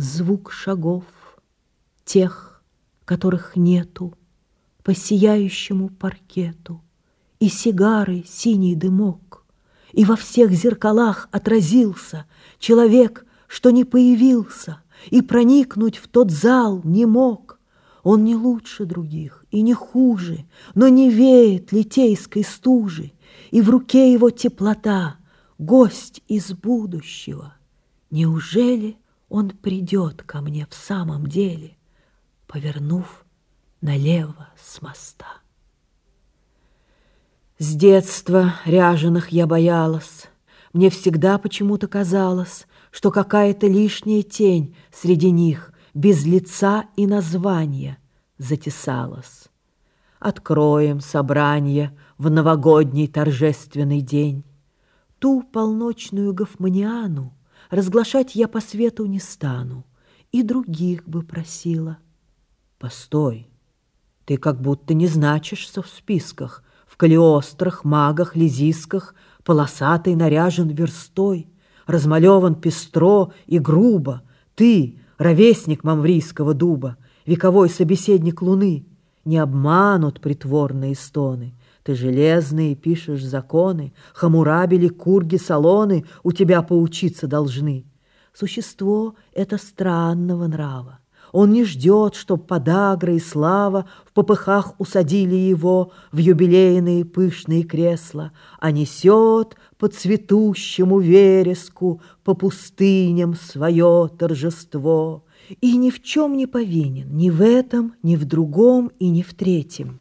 звук шагов, Тех, которых нету, По сияющему паркету, И сигары синий дымок, И во всех зеркалах отразился Человек, что не появился, И проникнуть в тот зал не мог. Он не лучше других и не хуже, Но не веет литейской стужи, И в руке его теплота, Гость из будущего. Неужели он придет ко мне в самом деле, Повернув налево с моста? С детства ряженых я боялась, Мне всегда почему-то казалось, Что какая-то лишняя тень Среди них без лица и названия затесалась. Откроем собрание в новогодний торжественный день. Ту полночную гофманиану Разглашать я по свету не стану, И других бы просила. Постой, ты как будто не значишься в списках, В калиострах, магах, лизисках, Полосатый наряжен верстой, Размалеван пестро и грубо. Ты, ровесник мамврийского дуба, Вековой собеседник луны, Не обманут притворные стоны. Ты железные пишешь законы, Хамурабели, курги, салоны У тебя поучиться должны. Существо это странного нрава. Он не ждет, чтоб подагра и слава В попыхах усадили его В юбилейные пышные кресла, А несет по цветущему вереску По пустыням свое торжество И ни в чем не повинен, Ни в этом, ни в другом и ни в третьем.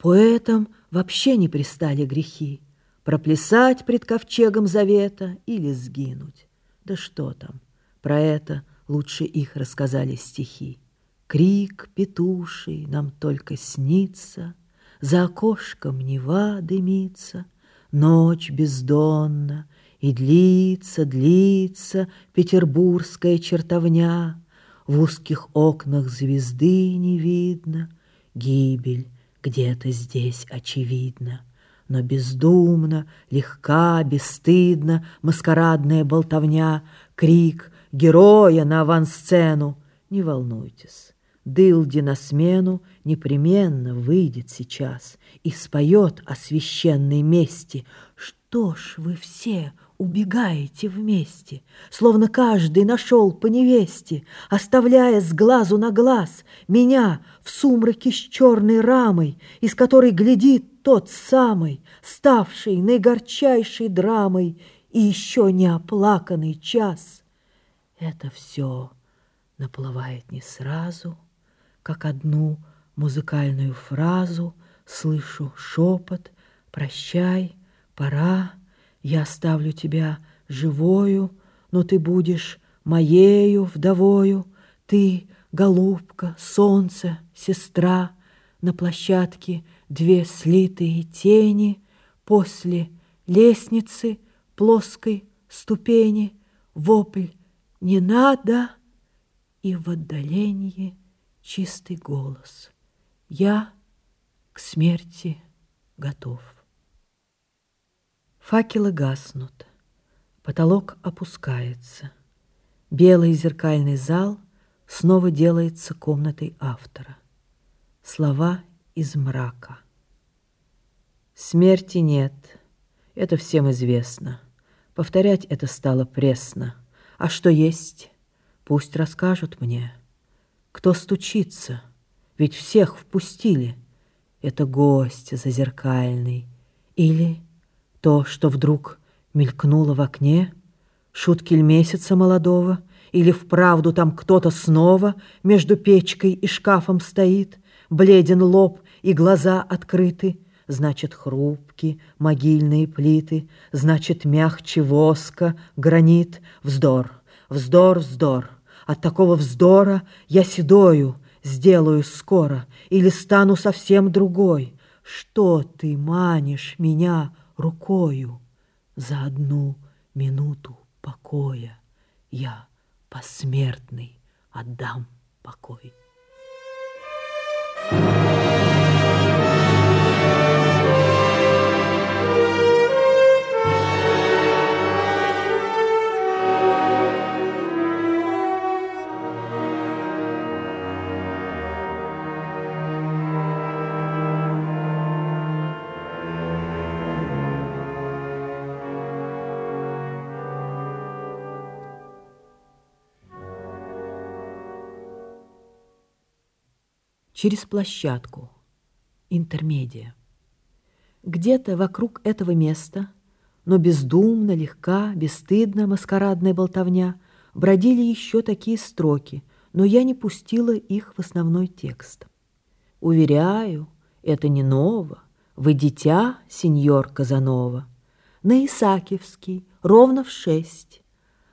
Поэтам вообще не пристали грехи, Проплясать пред ковчегом завета или сгинуть. Да что там, про это лучше их рассказали стихи. Крик петуший нам только снится, За окошком Нева дымится, Ночь бездонна, и длится, длится Петербургская чертовня, В узких окнах звезды не видно, Гибель где-то здесь очевидно. Но бездумно, легка, бесстыдно Маскарадная болтовня, Крик героя на авансцену. Не волнуйтесь, Дылди на смену непременно выйдет сейчас И споет о священной мести. Что ж вы все убегаете вместе, Словно каждый нашел по невесте, Оставляя с глазу на глаз Меня в сумраке с черной рамой, Из которой глядит тот самый, Ставший наигорчайшей драмой И еще не оплаканный час. Это все наплывает не сразу, Как одну музыкальную фразу Слышу шепот «Прощай, пора». Я оставлю тебя живою, но ты будешь моею вдовою. Ты, голубка, солнце, сестра, на площадке две слитые тени, после лестницы плоской ступени, вопль «Не надо!» и в отдалении чистый голос. Я к смерти готов. Факелы гаснут, потолок опускается. Белый зеркальный зал снова делается комнатой автора. Слова из мрака. Смерти нет, это всем известно. Повторять это стало пресно. А что есть, пусть расскажут мне. Кто стучится, ведь всех впустили. Это гость зазеркальный. Или то, что вдруг мелькнуло в окне, шуткель месяца молодого, или вправду там кто-то снова между печкой и шкафом стоит, бледен лоб и глаза открыты, значит, хрупкие могильные плиты, значит, мягче воска, гранит, вздор, вздор, вздор. От такого вздора я седою сделаю скоро или стану совсем другой. Что ты манишь меня, рукою за одну минуту покоя я посмертный отдам покой. Через площадку, интермедия. Где-то вокруг этого места, но бездумно, легка, бесстыдно маскарадная болтовня, бродили еще такие строки, но я не пустила их в основной текст. Уверяю, это не ново, вы дитя, сеньор Казанова, на Исакиевский, ровно в шесть.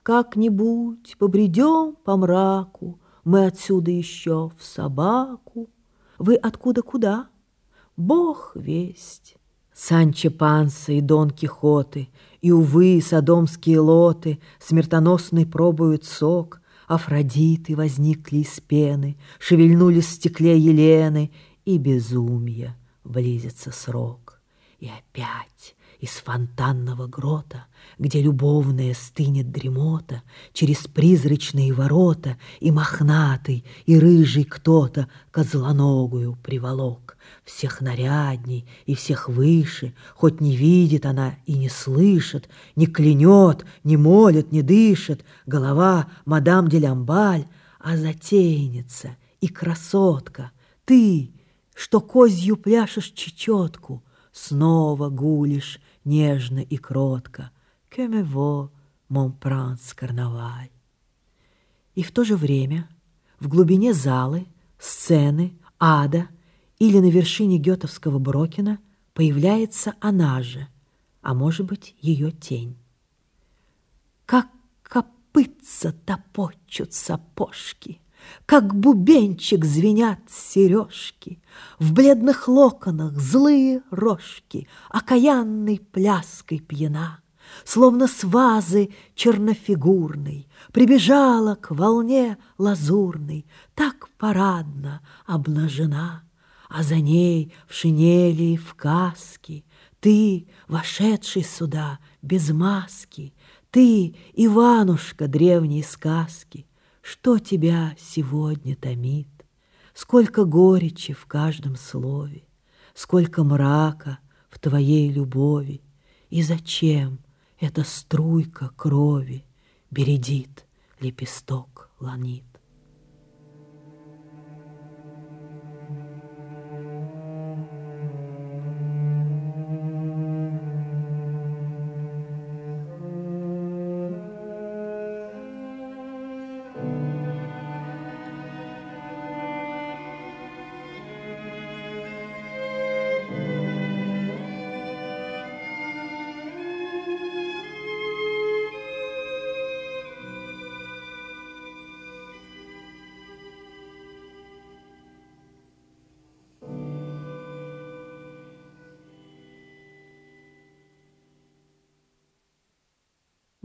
Как-нибудь побредем по мраку, мы отсюда еще в собаку. Вы откуда куда? Бог весть. Санчо Панса и Дон Кихоты, И, увы, содомские лоты Смертоносный пробуют сок, Афродиты возникли из пены, Шевельнулись в стекле Елены, И безумия близится срок. И опять из фонтанного грота, Где любовная стынет дремота, Через призрачные ворота И мохнатый, и рыжий кто-то Козлоногую приволок. Всех нарядней и всех выше, Хоть не видит она и не слышит, Не клянет, не молит, не дышит, Голова мадам де Лямбаль, А затейница и красотка, Ты, что козью пляшешь чечетку, Снова гулишь нежно и кротко. Mon prince карнаваль. И в то же время в глубине залы, сцены, ада или на вершине Гетовского Брокина появляется она же, а может быть ее тень. Как копытца топочут сапожки, как бубенчик звенят сережки, В бледных локонах злые рожки, Окаянной пляской пьяна, Словно с вазы чернофигурной Прибежала к волне лазурной, Так парадно обнажена, А за ней в шинели и в каске Ты, вошедший сюда без маски, Ты, Иванушка древней сказки, что тебя сегодня томит? Сколько горечи в каждом слове, Сколько мрака в твоей любови, И зачем эта струйка крови Бередит лепесток ланит?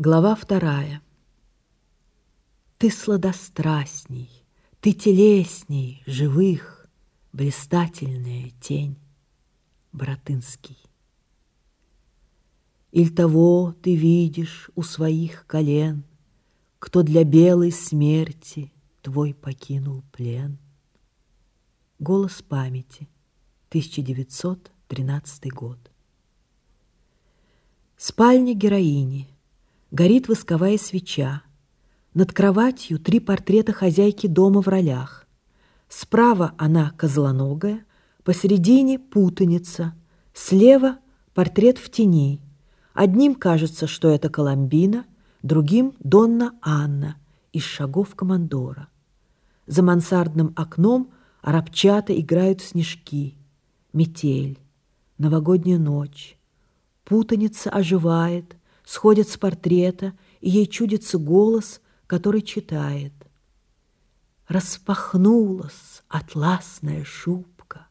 Глава вторая. Ты сладострастней, ты телесней живых, Блистательная тень, Братынский. Иль того ты видишь у своих колен, Кто для белой смерти твой покинул плен. Голос памяти, 1913 год. Спальня героини – Горит восковая свеча. Над кроватью три портрета хозяйки дома в ролях. Справа она козлоногая, посередине путаница, слева портрет в тени. Одним кажется, что это Коломбина, другим — Донна Анна из шагов командора. За мансардным окном арабчата играют снежки, метель, новогодняя ночь. Путаница оживает — сходит с портрета, и ей чудится голос, который читает. Распахнулась атласная шубка,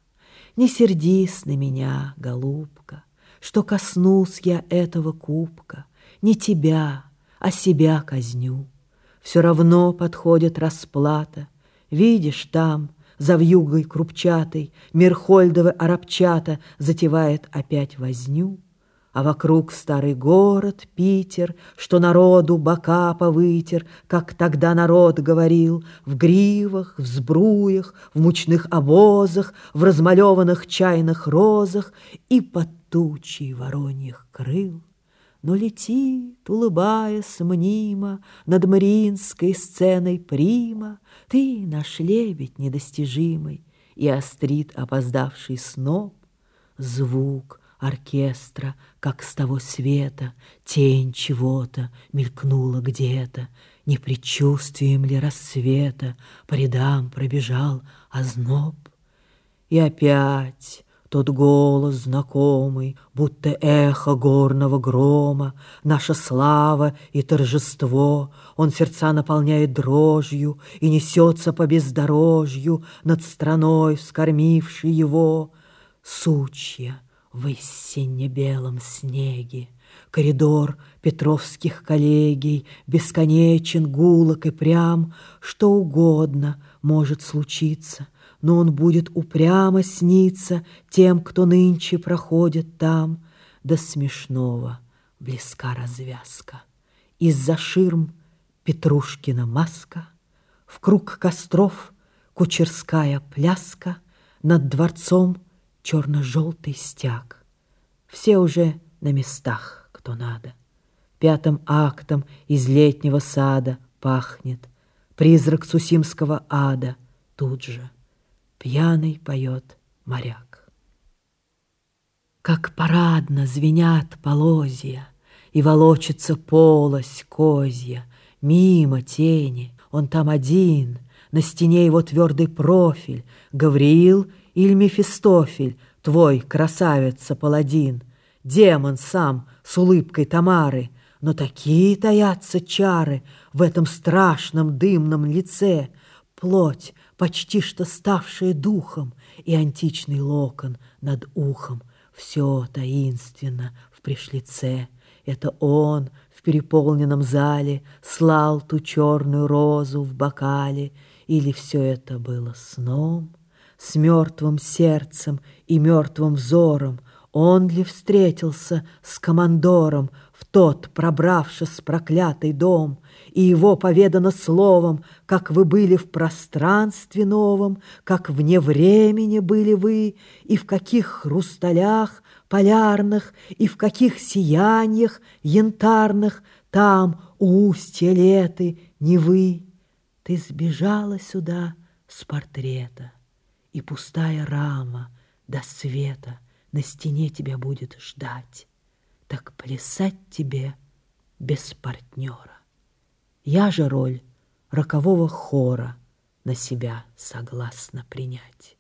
Не сердись на меня, голубка, Что коснусь я этого кубка, Не тебя, а себя казню. Все равно подходит расплата, Видишь там, за вьюгой крупчатой, Мирхольдовы арабчата Затевает опять возню. А вокруг старый город, Питер, Что народу бока повытер, Как тогда народ говорил, В гривах, в сбруях, В мучных обозах, В размалеванных чайных розах И под тучей вороньих крыл. Но летит, улыбаясь мнимо, Над мариинской сценой прима, Ты, наш лебедь недостижимый, И острит опоздавший сноп, Звук оркестра, как с того света Тень чего-то мелькнула где-то, Не предчувствием ли рассвета По рядам пробежал озноб. И опять тот голос знакомый, Будто эхо горного грома, Наша слава и торжество, Он сердца наполняет дрожью И несется по бездорожью Над страной, вскормившей его. Сучья в осенне-белом снеге, Коридор петровских коллегий Бесконечен, гулок и прям, Что угодно может случиться — но он будет упрямо сниться тем, кто нынче проходит там. До смешного близка развязка. Из-за ширм Петрушкина маска, В круг костров кучерская пляска, Над дворцом черно-желтый стяг. Все уже на местах, кто надо. Пятым актом из летнего сада Пахнет призрак Сусимского ада тут же — пьяный поет моряк. Как парадно звенят полозья, И волочится полость козья, Мимо тени, он там один, На стене его твердый профиль, Гавриил или Мефистофель, Твой красавица-паладин, Демон сам с улыбкой Тамары, Но такие таятся чары В этом страшном дымном лице, Плоть, почти что ставшее духом, и античный локон над ухом. Все таинственно в пришлице. Это он в переполненном зале слал ту черную розу в бокале, или все это было сном, с мертвым сердцем и мертвым взором, он ли встретился с командором в тот, пробравшись проклятый дом, и его поведано словом, как вы были в пространстве новом, как вне времени были вы, и в каких хрусталях полярных, и в каких сияниях янтарных там у устья леты не вы. Ты сбежала сюда с портрета, и пустая рама до света на стене тебя будет ждать, так плясать тебе без партнера. Я же роль рокового хора на себя согласна принять.